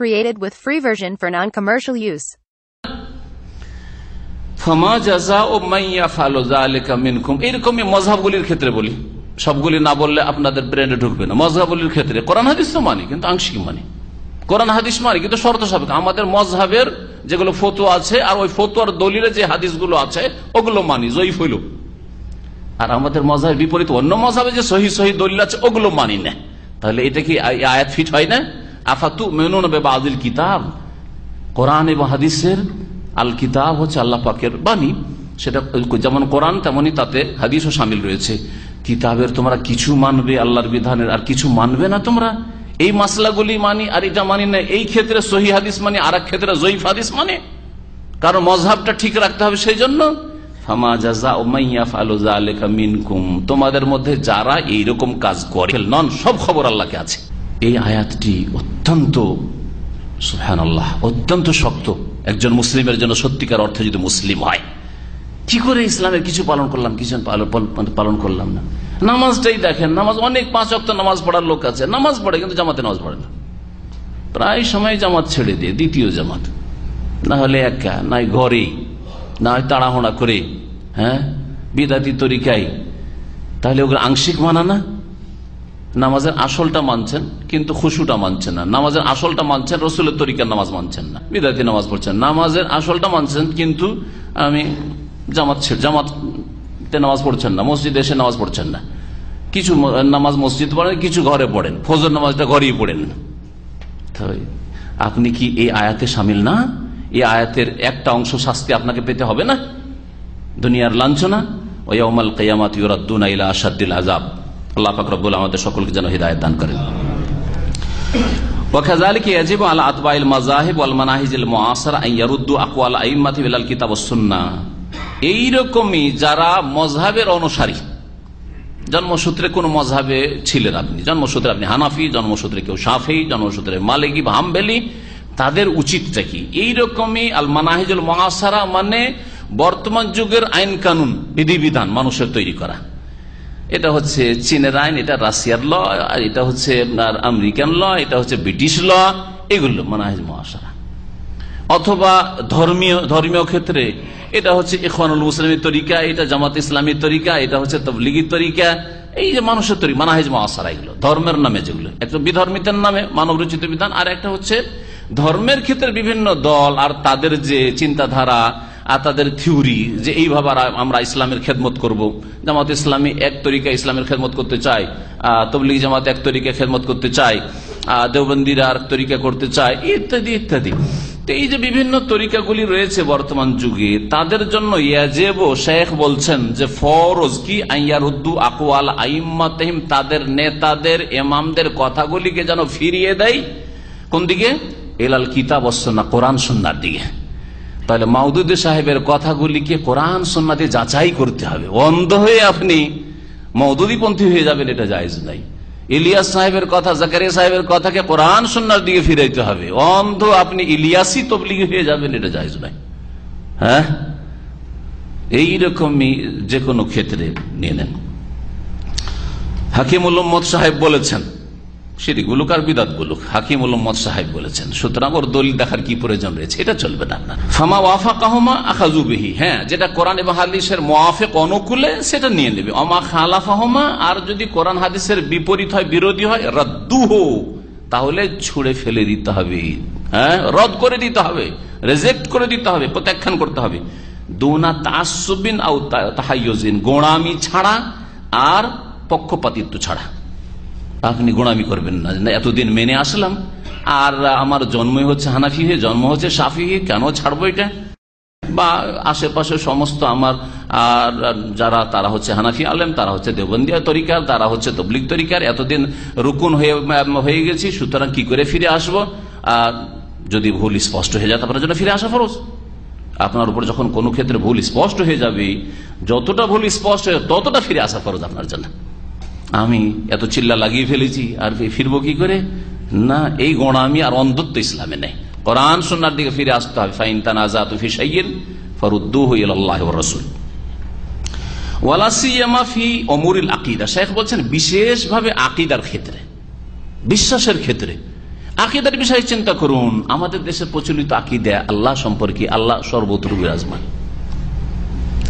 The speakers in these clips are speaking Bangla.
Created with free version for non-commercial use. এরকমই মজাবগুলির ক্ষেত্রে বলি। সবগুলি না বললে আপনাদের ব্রেনে ঢুকবে না। মজাবগুলির ক্ষেত্রে। কোরআন, হাদিস তো মানি, কিন্তু আংশিক মানি। কোরআন, হাদিস মানি, কিন্তু শর্ত সাবেক আমাদের মজহাবের যেগুলো ফতুয়া আছে, আর ওই ফতুয়ার দলিলে যে হাদিসগুলো আছে, ওগুলো মানি, জয়ীফ হইল। আর আমাদের মজাহের বিপরীত। অন্য মজাবে যে সহি সহি দলিল আছে, ওগুলো মানি না। তাহলে এটা কি আয়াত ফিট হয় না? আফাতু মেনুন বাদিল কিতাব? কোরআন এবং হাদিসের আল কিতাব হচ্ছে আল্লাহ পাকের বাণী। সেটা যেমন কোরআন তেমনই তাতে হাদিসও সামিল রয়েছে। কিতাবের তোমরা কিছু মানবে আল্লাহর বিধানের, আর কিছু মানবে না তোমরা? এই মাসলাগুলি মানি, আর এটা মানি না, এই ক্ষেত্রে সহি হাদিস মানি আর ক্ষেত্রে জয়ীফ হাদিস মানে। কারণ মজহাবটা ঠিক রাখতে হবে সেই জন্য তোমাদের মধ্যে যারা এইরকম কাজ করে, নন, সব খবর আল্লাহকে আছে। এই আয়াতটি অত্যন্ত সুহান আল্লাহ অত্যন্ত শক্ত। একজন মুসলিমের জন্য সত্যিকার অর্থে যদি মুসলিম হয়, কি করে ইসলামের কিছু পালন করলাম, কিছু পালন করলাম না? নামাজটাই দেখেন, নামাজ অনেক, পাঁচ অক্ট নামাজ পড়ার লোক আছে, নামাজ পড়ে কিন্তু জামাতে নামাজ পড়ে না। প্রায় সময় জামাত ছেড়ে দিয়ে, দ্বিতীয় জামাত। না হলে একা নাই ঘরে, না হয় তাড়াহুড়া করে হ্যাঁ? বিদাতি তরিকাই তাহলে ওগুলো আংশিক মানা না? নামাজের আসলটা মানছেন, কিন্তু খুশুটা মানছেন না। নামাজের আসলটা মানছেন, রসুলের তরিকার নামাজ মানছেন না। বিদাতি নামাজ পড়ছেন। নামাজের আসলটা মানছেন, কিন্তু আমি জামাত জামাতে নামাজ পড়ছেন না, মসজিদে এসে নামাজ পড়ছেন না। কিছু নামাজ মসজিদ পড়েন, কিছু ঘরে পড়েন। ফজর নামাজটা ঘরেই পড়েন। আপনি কি এই আয়াতে সামিল না? এই আয়াতের একটা অংশ শাস্তি আপনাকে পেতে হবে না? দুনিয়ার লাঞ্ছনা? ওয়ামাল কেয়ামাত ইউরাদ্দুন ইলা আসাদ্দিল আজাব আল্লাহ পাক রব্বুল আমাদের সকলকে যেন হৃদায়ত দান করেন وكذلك يجب على اتباع المذاهب والمناهج المعاصره ان يردوا اقوال ائمه بالكتاب والسنه এইরকমই যারা মজহাবের অনুসারী জন্মসূত্রে কোন মজহাবে ছিলেন আপনি জন্মসূত্রে আপনি হানাফি জন্মসূত্রে কেউ সাফি জন্মসূত্রে মালিকি বা হামবেলি তাদের উচিতটা কি এইরকমই আল মানাহিজুল মহাসারা মানে বর্তমান যুগের আইন কানুন বিধিবিধান মানুষের তৈরি করা এটা হচ্ছে চীনের আইন, এটা রাশিয়ার ল, আর এটা হচ্ছে আপনার আমেরিকান ল, এটা হচ্ছে ব্রিটিশ ল, এগুলো মানাহিজ মহাসারা। অথবা ধর্মীয় ধর্মীয় ক্ষেত্রে এটা হচ্ছে ইখানুল মুসলিমের তরিকা, এটা জামাত ইসলামীর তরিকা, এটা হচ্ছে তবলিগির তরিকা, এই যে মানুষের তরিকা মানাহিজ মহাসারা এগুলো, ধর্মের নামে যেগুলো। একটা বিধর্মিতের নামে মানব রচিত বিধান, আর একটা হচ্ছে ধর্মের ক্ষেত্রে বিভিন্ন দল, আর তাদের যে চিন্তাধারা আর তাদের থিওরি যে এইভাবে আমরা ইসলামের খেদমত করব। জামাত ইসলামী এক তরিকা ইসলামের খেদমত করতে চায় তবলিগ জামাত এক তরিকা খেদমত করতে চায় দেওবন্দিরা আর তরিকা করতে চায়, ইত্যাদি ইত্যাদি। তো এই যে বিভিন্ন তরিকাগুলি রয়েছে বর্তমান যুগে, তাদের জন্য ইয়াজেব শেখ বলছেন যে ফরজ কি আইয়ারুদ্দু আকওয়াল আইম্মাতহিম, তাদের নেতাদের এমামদের কথাগুলিকে যেন ফিরিয়ে দেয়? কোন দিকে? এলাল কিতাব অসন্না কোরআন সন্ন্যার দিকে। তাহলে মাউদুদ সাহেবের কথাগুলিকে কোরআন সন্নাতে যাচাই করতে হবে। অন্ধ হয়ে আপনি মৌদুদিপন্থী হয়ে যাবেন, এটা জায়জ নাই। ইলিয়াস সাহেবের কথা, জাকারিয়া সাহেবের কথাকে কোরআন সন্ন্যার দিকে ফিরাইতে হবে। অন্ধ আপনি ইলিয়াসই তবলিগি হয়ে যাবেন, এটা জায়জ নাই। হ্যাঁ? এইরকমই যে কোনো ক্ষেত্রে নিয়ে নেন। হাকিম উল্লম্মদ সাহেব বলেছেন সেটি গুলুক আর বিদাত গুলুক হাকিম উল্লম্মদ সাহেব বলেছেন। সুতরাং ওর দলিল দেখার কি প্রয়োজন রয়েছে? এটা চলবে না। আপনার ফামা ওয়াফা কাহমা আখাজুবিহি হ্যাঁ যেটা কোরআন এবং হাদিসের মোয়াফেক অনুকূলে সেটা নিয়ে নেবে। অমা খালাফাহমা, আর যদি কোরআন হাদিসের বিপরীত হয়, বিরোধী হয়, রদ্দুহ, তাহলে ছুড়ে ফেলে দিতে হবে। হ্যাঁ রদ করে দিতে হবে, রেজেক্ট করে দিতে হবে, প্রত্যাখ্যান করতে হবে। দোনা তাসবিন আউ তাহাইজিন গোড়ামি ছাড়া আর পক্ষপাতিত্ব ছাড়া। আপনি গোড়ামি করবেন না। এতদিন মেনে আসলাম। আর আমার জন্মই হচ্ছে হানাফি হয়ে, জন্ম হচ্ছে সাফি হয়ে, কেন ছাড়বো এটা? বা আশেপাশে সমস্ত আমার আর যারা, তারা হচ্ছে হানাফি আলেম, তারা হচ্ছে দেবন্দিয়া তরিকার, তারা হচ্ছে তবলিক তরিকার। এতদিন রুকুন হয়ে হয়ে গেছি, সুতরাং কি করে ফিরে আসব? আর যদি ভুল স্পষ্ট হয়ে যায় তারপরে জন্য ফিরে আসা ফরজ। আপনার উপর যখন কোনো ক্ষেত্রে ভুল স্পষ্ট হয়ে যাবে, যতটা ভুল স্পষ্ট হয়ে ততটা ফিরে আসা ফরজ আপনার জন্য। আমি এত চিল্লা লাগিয়ে ফেলেছি, আর ফিরবো কি করে? না, এই গোড়ামি আর অন্ধত্ব ইসলামে নেই। কোরআন সন্ন্যার দিকে ফিরে আসতে হবে। ফাইন তুফি সাইয়েন ফরুদ্দু হইল্লাহ রসুল। আকিদা। শেখ বিশেষভাবে আকিদার ক্ষেত্রে, বিশ্বাসের ক্ষেত্রে, আকিদার বিষয়ে চিন্তা করুন। আমাদের প্রচলিত আকিদা আল্লাহ সম্পর্কে আল্লাহ সর্বত্র বিরাজমান।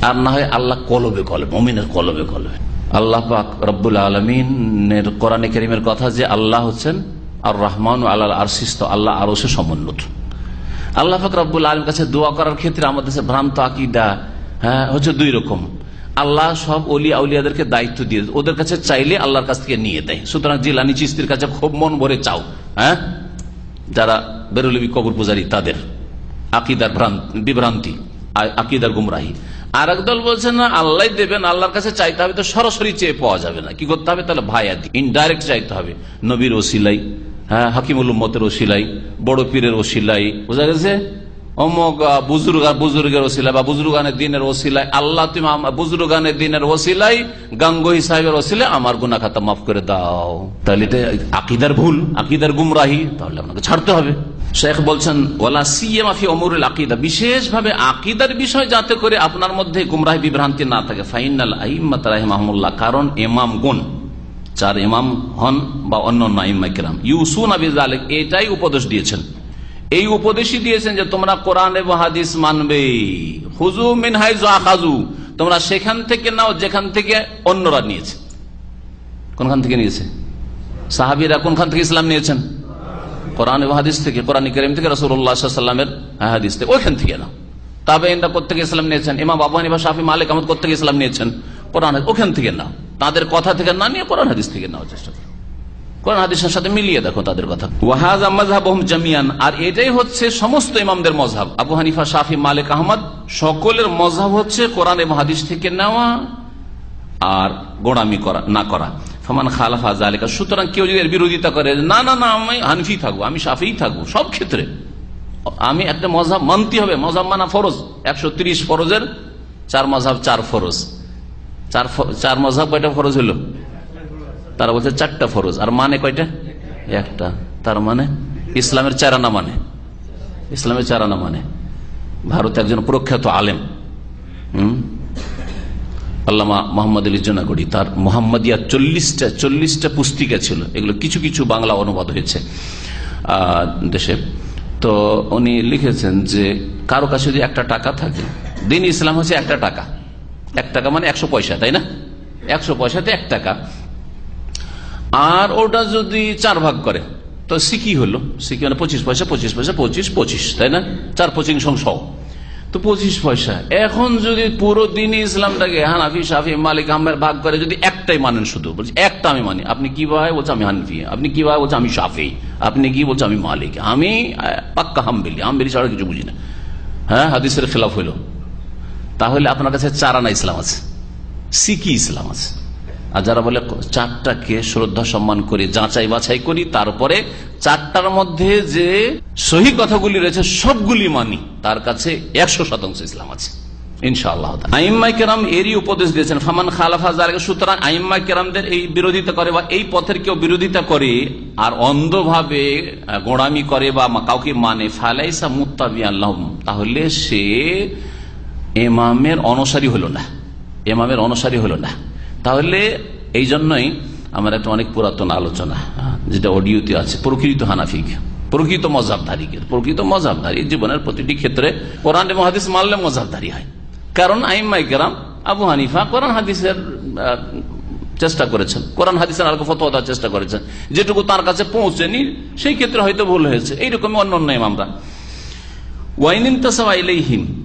আর না হয় আল্লাহ কলবে কলবে, মমিনের কলবে কলবে। আল্লাহ পাক রব্বুল আলমিনের কোরআনে করিমের কথা যে আল্লাহ হচ্ছেন আর রহমান আল্লাহ আর আরশিস্ত আল্লাহ আরও সে সমুন্নত। আল্লাহ পাক রব্বুল আলম কাছে দোয়া করার ক্ষেত্রে আমাদের ভ্রান্ত আকিদা হ্যাঁ হচ্ছে দুই রকম। আল্লাহ সব অলি আউলিয়াদেরকে দায়িত্ব দিয়ে ওদের কাছে চাইলে আল্লাহর কাছ থেকে নিয়ে দেয়। সুতরাং জিলানি চিস্তির কাছে খুব মন ভরে চাও হ্যাঁ? যারা বেরুলবি কবর পূজারী তাদের। আকিদার বিভ্রান্তি আকিদার গুমরাহি। আর একদল বলছে, না, আল্লাহ দেবেন, আল্লাহর কাছে চাইতে হবে তো সরাসরি চেয়ে পাওয়া যাবে না। কি করতে হবে? তাহলে ভাই আদি ইনডাইরেক্ট চাইতে হবে। নবীর ওসিলাই হ্যাঁ হাকিমুল উম্মতের ওসিলাই, বড় পীরের ওসিলাই, বোঝা গেছে? অমক বুজুর্গ, বুজুর্গের ওসিলা বা বুজুর্গানের দিনের ওসিলাই, আল্লাহ তুমি বুজুর্গানের দিনের ওসিলাই, গাঙ্গোহী সাহেবের ওসিলাই, আমার গুনা খাতা মাফ করে দাও। তাহলে এটা আকিদার ভুল, আকিদার গুমরাহি, তাহলে আপনাকে ছাড়তে হবে। শেখ বলছেন ওলা সিএ মাফি অমরুল আকিদা। বিশেষভাবে আকিদার বিষয় যাতে করে আপনার মধ্যে গুমরাহি বিভ্রান্তি না থাকে। ফাইনাল আহিম্মত রাহিমাহমুল্লাহ কারণ এমাম গুন চার ইমাম হন বা অন্য ইমাইকেরাম ইউসুন আবিজ আলেক এটাই উপদেশ দিয়েছেন। এই উপদেশই দিয়েছেন যে, তোমরা কোরআন এবং হাদিস মানবে। হুজু মিনহাই খাজু তোমরা সেখান থেকে নাও যেখান থেকে অন্যরা নিয়েছে। কোনখান থেকে নিয়েছে? সাহাবিরা কোনখান থেকে ইসলাম নিয়েছেন? কোরআন হাদিস থেকে, কোরআন করিম থেকে রসুল্লাহামের হাদিস থেকে। ওইখান থেকে নাও। তবে ইন্দা কোথেকে ইসলাম নিয়েছেন? ইমাম বাবু হানিফা, শাফি, মালিক, আহমদ কোথেকে ইসলাম নিয়েছেন? কোরআন ওখান থেকে নাও। তাদের কথা থেকে না নিয়ে কোরআন, হাদিস থেকে নেওয়ার চেষ্টা করো। কোরআন সাথে মিলিয়ে দেখো তাদের কথা। আর এটাই হচ্ছে সমস্ত ইমামদের আবু আহমদ, সকলের হচ্ছে হাদিস থেকে নেওয়া আর গোড়ামি করা, না করা। ফমান খালাফা জালিকা সুতরাং কেউ যদি এর বিরোধিতা করে, না না না, আমি হানফি থাকব, আমি সাফিই থাকব, সব ক্ষেত্রে। আমি একটা মজাব মানতে হবে, মজাব মানা ফরজ। একশো ফরজের, চার মজাব চার ফরজ। চার চার মজাব কয়টা ফরজ হলো? তারা বলছে চারটা ফরজ। আর মানে কয়টা? একটা। তার মানে ইসলামের চারানা মানে। ইসলামের চারানা মানে। ভারত একজন প্রখ্যাত আলেম, হম? আল্লামা মোহাম্মদ আলী জোনাগড়ি, তার মোহাম্মদিয়া চল্লিশটা চল্লিশটা পুস্তিকা ছিল। এগুলো কিছু কিছু বাংলা অনুবাদ হয়েছে দেশে। তো উনি লিখেছেন যে, কারও কাছে যদি একটা টাকা থাকে, দিন ইসলাম হচ্ছে একটা টাকা। এক টাকা মানে একশো পয়সা, তাই না? একশো পয়সাতে এক টাকা। আর ওটা যদি চার ভাগ করে, তো সিকি হলো। সিকি মানে পঁচিশ পয়সা পঁচিশ পয়সা, পঁচিশ পঁচিশ, তাই না? চার পঁচিশ সহ তো পঁচিশ পয়সা। এখন যদি পুরো দিন ইসলামটাকে হানাফি সাফি মালিক আহমের ভাগ করে যদি একটাই মানেন শুধু, বলছি একটা আমি মানি, আপনি কি ভাই বলছে আমি হানফি, আপনি কি ভাই বলছে আমি সাফি আপনি কি বলছে আমি মালিক, আমি পাক্কা হামবেলি হামবেলি ছাড়া কিছু বুঝি না। হ্যাঁ হাদিসের খেলাফ হইল। তাহলে আপনার কাছে চারানা ইসলাম আছে, সিকি ইসলাম আছে। আর যারা বলে চারটাকে শ্রদ্ধা সম্মান করি, যাচাই বাছাই করি, তারপরে চারটার মধ্যে যে সহি কথাগুলি রয়েছে, সবগুলি মানি, তার কাছে একশো শতাংশ ইসলাম আছে। ইনশাআল্লাহ এরই উপদেশ দিয়েছেন খালাফা সুতরাং এই বিরোধিতা করে বা এই পথের কেউ বিরোধিতা করে আর অন্ধভাবে গোড়ামি করে বা কাউকে মানে ফালাইসা তাহলে সে এমামের অনুসারী হলো না। এমামের অনুসারী হলো না। তাহলে এই জন্যই আমার একটা অনেক পুরাতন আলোচনা যেটা অডিওতে আছে। প্রকৃত হানাফিক, প্রকৃত মজাবধারীকে প্রকৃত মজাবধারী জীবনের প্রতিটি ক্ষেত্রে কোরআন এবং হাদিস মানলে মজাবধারী হয়। কারণ আইমাই কেরাম আবু হানিফা কোরআন হাদিসের চেষ্টা করেছেন। কোরআন হাদিসের আর ফতোয়া চেষ্টা করেছেন। যেটুকু তার কাছে পৌঁছেনি, সেই ক্ষেত্রে হয়তো ভুল হয়েছে। এইরকম অন্য অন্য ইমামরা। ওয়াইনিন তাসাইলেহিম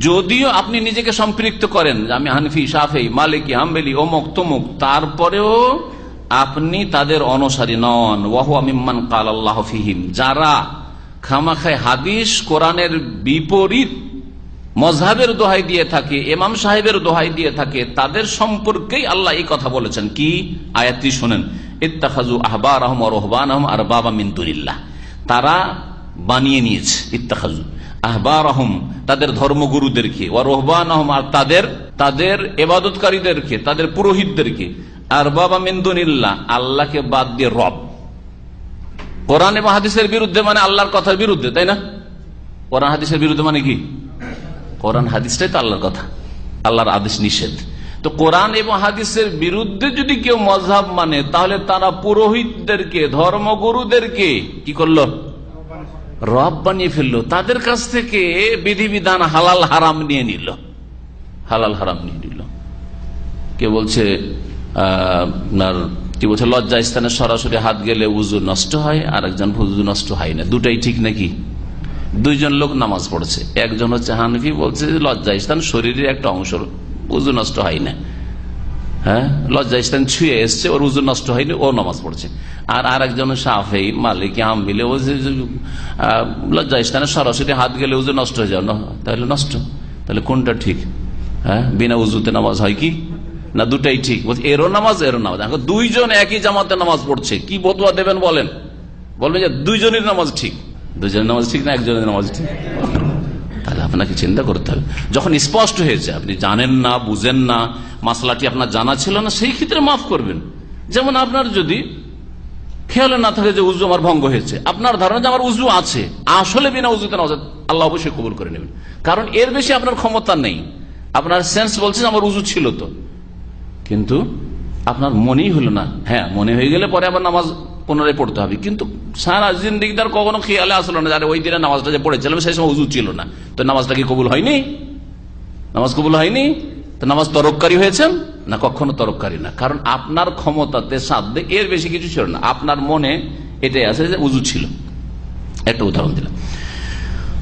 যদিও আপনি নিজেকে সম্পৃক্ত করেন আমি হানফি সাফেই মালিকি, হাম্বেলি অমুক তমুক, তারপরেও আপনি তাদের অনুসারী নন। ওয়াহু আমিমান কাল আল্লাহ ফিহিম। যারা খামাখায় হাদিস কোরআনের বিপরীত মজহাবের দোহাই দিয়ে থাকে এমাম সাহেবের দোহাই দিয়ে থাকে, তাদের সম্পর্কেই আল্লাহ এই কথা বলেছেন। কি? আয়াতটি শোনেন। ইত্তাখাজু আহবার আহম রহবান আহম আর বাবা মিন্তুরিল্লাহ তারা বানিয়ে নিয়েছে ইত্তাখাজু আহবার আহম তাদের ধর্মগুরুদেরকে। ও রহবান আর তাদের তাদের এবাদতকারীদেরকে, তাদের পুরোহিতদেরকে। আর বাবা মিন্দুনিল্লাহ আল্লাহকে বাদ দিয়ে রব। কোরআন এবং বিরুদ্ধে মানে আল্লাহর কথার বিরুদ্ধে, তাই না? কোরআন হাদিসের বিরুদ্ধে মানে কি? কোরআন হাদিসটাই তো আল্লাহর কথা। আল্লাহর আদেশ নিষেধ। তো কোরআন এবং হাদিসের বিরুদ্ধে যদি কেউ মজহাব মানে তাহলে তারা পুরোহিতদেরকে, ধর্মগুরুদেরকে কি করল? রব বানিয়ে ফেলল। তাদের কাছ থেকে বিধিবিধান হালাল হারাম নিয়ে নিল। হালাল হারাম নিয়ে নিল। কে বলছে, আপনার কি বলছে লজ্জা স্থানে সরাসরি হাত গেলে উজু নষ্ট হয় আর একজন উজু নষ্ট হয় না। দুটাই ঠিক নাকি? দুইজন লোক নামাজ পড়ছে। একজন হচ্ছে হানফি, বলছে লজ্জা স্থান শরীরের একটা অংশ উজু নষ্ট হয় না। হ্যাঁ? লজ্জা স্থান ছুঁয়ে এসছে, ওর উজু নষ্ট হয়নি, ও নামাজ পড়ছে। আর আর একজন সাফেই, মালিক আম মিলে ও লজ্জা স্থানে সরাসরি হাত গেলে উজু নষ্ট হয়ে যাও তাহলে নষ্ট। তাহলে কোনটা ঠিক? হ্যাঁ? বিনা উজুতে নামাজ হয় কি? না দুটাই ঠিক? বলছে, এরও নামাজ এরও নামাজ। এখন দুইজন একই জামাতে নামাজ পড়ছে, কি বদুয়া দেবেন বলেন? বলবেন যে, দুইজনের নামাজ ঠিক। দুজনের নামাজ ঠিক না একজনের নামাজ ঠিক? তাহলে আপনাকে চিন্তা করতে হবে। যখন স্পষ্ট হয়েছে আপনি জানেন না, বুঝেন না, মাসলাটি আপনার জানা ছিল না, সেই ক্ষেত্রে মাফ করবেন। যেমন আপনার যদি খেয়ালে না থাকে যে উজু আমার ভঙ্গ হয়েছে, আপনার ধারণা যে আমার উজু আছে, আসলে বিনা উজুতে নামাজ, আল্লাহ অবশ্যই কবুল করে নেবেন। কারণ এর বেশি আপনার ক্ষমতা নেই। আপনার সেন্স বলছে আমার উজু ছিল তো। কিন্তু আপনার মনেই হলো না। হ্যাঁ মনে হয়ে গেলে পরে আবার নামাজ পুনরায় পড়তে হবে। কিন্তু সারা জিন্দিগিদার কখনো খেয়ালে আসলো না আরে, ওই দিনে নামাজটা যে পড়েছিলাম, সেই সময় উজু ছিল না। তো নামাজটা কি কবুল হয়নি? নামাজ কবুল হয়নি? তো নামাজ তরককারী হয়েছেন? না, কখনো তরককারী না। কারণ আপনার ক্ষমতাতে সাধ্যে এর বেশি কিছু ছিল না। আপনার মনে এটাই আছে যে উজু ছিল। একটা উদাহরণ দিলাম।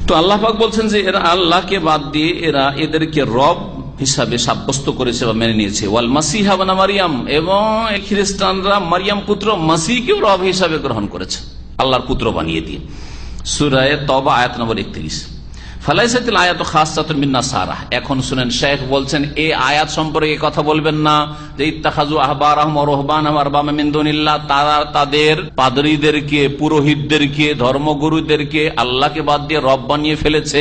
তো আল্লাহ পাক বলছেন যে, এরা আল্লাহকে বাদ দিয়ে এরা এদেরকে রব হিসাবে সাব্যস্ত করেছে বা মেনে নিয়েছে। ওয়াল মাসিহা বানা মারিয়াম এবং খ্রিস্টানরা মারিয়াম পুত্র মাসিকেও রব হিসাবে গ্রহণ করেছে। আল্লাহর পুত্র বানিয়ে দিয়ে। সুরায় তবা আয়াত নম্বর একত্রিশ। ফালাইসাতিল আয়াত খাস মিন্না সারা এখন শুনেন শেখ বলছেন এই আয়াত সম্পর্কে কথা বলবেন না। যে ইত্তাখাজু আহবার রহবান মিন্দুনিল্লাহ তারা তাদের পাদরীদেরকে, পুরোহিতদেরকে, ধর্মগুরুদেরকে আল্লাহকে বাদ দিয়ে রব বানিয়ে ফেলেছে।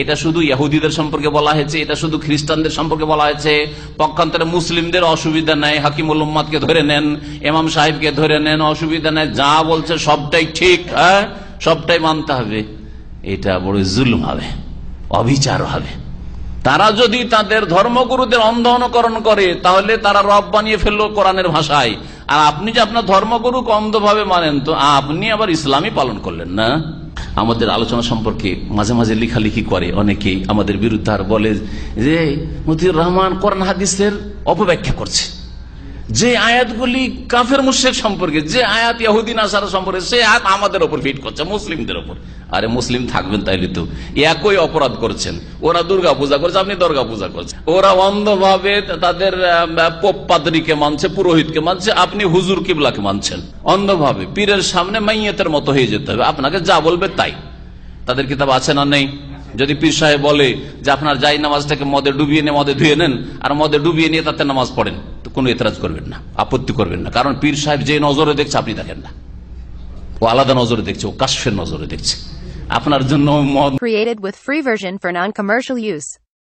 এটা শুধু ইহুদিদের সম্পর্কে বলা হয়েছে, এটা শুধু খ্রিস্টানদের সম্পর্কে বলা হয়েছে। পক্ষান্তরে মুসলিমদের অসুবিধা নাই। হাকিমুল উম্মাদকে ধরে নেন এমাম সাহেবকে ধরে নেন, অসুবিধা নাই। যা বলছে সবটাই ঠিক হ্যাঁ? সবটাই মানতে হবে। এটা বড় জুলুম হবে। অবিচার হবে। তারা যদি তাদের ধর্মগুরুদের অন্ধ অনুকরণ করে, তাহলে তারা রব বানিয়ে ফেলল কোরআনের ভাষায়। আর আপনি যে আপনার ধর্মগুরুকে অন্ধভাবে মানেন, তো আপনি আবার ইসলামই পালন করলেন না। আমাদের আলোচনা সম্পর্কে মাঝে মাঝে লিখালিখি করে অনেকেই আমাদের বিরুদ্ধে আর বলে যে, মতিউর রহমান কোরআন হাদিসের অপব্যাখ্যা করছে। যে আয়াতগুলি কাফের মুশেক সম্পর্কে, যে আয়াত ইহুদিন আসার সম্পর্কে, সে আয়াত আমাদের ওপর ফিট করছে, মুসলিমদের ওপর। আরে মুসলিম থাকবেন তাইলে তো। একই অপরাধ করছেন। ওরা দুর্গা পূজা করছে, আপনি দুর্গা পূজা করছেন। ওরা অন্ধভাবে তাদের পোপ পাদরিকে মানছে, পুরোহিতকে মানছে, আপনি হুজুর কিবলাকে মানছেন। অন্ধভাবে, পীরের সামনে মাইয়েতের মতো হয়ে যেতে হবে। আপনাকে যা বলবে তাই। তাদের কিতাব আছে না নেই? যদি পীর সাহেব বলে যে আপনার যাই নামাজটাকে মদে ডুবিয়ে নিয়ে, মদে ধুয়ে নেন, আর মদে ডুবিয়ে নিয়ে তাতে নামাজ পড়েন, তো কোনো এতরাজ করবেন না, আপত্তি করবেন না। কারণ পীর সাহেব যে নজরে দেখছে, আপনি দেখেন না। ও আলাদা নজরে দেখছে, ও কাশ্ফের নজরে দেখছে। আপনার জন্য মদ created with free version for non commercial use.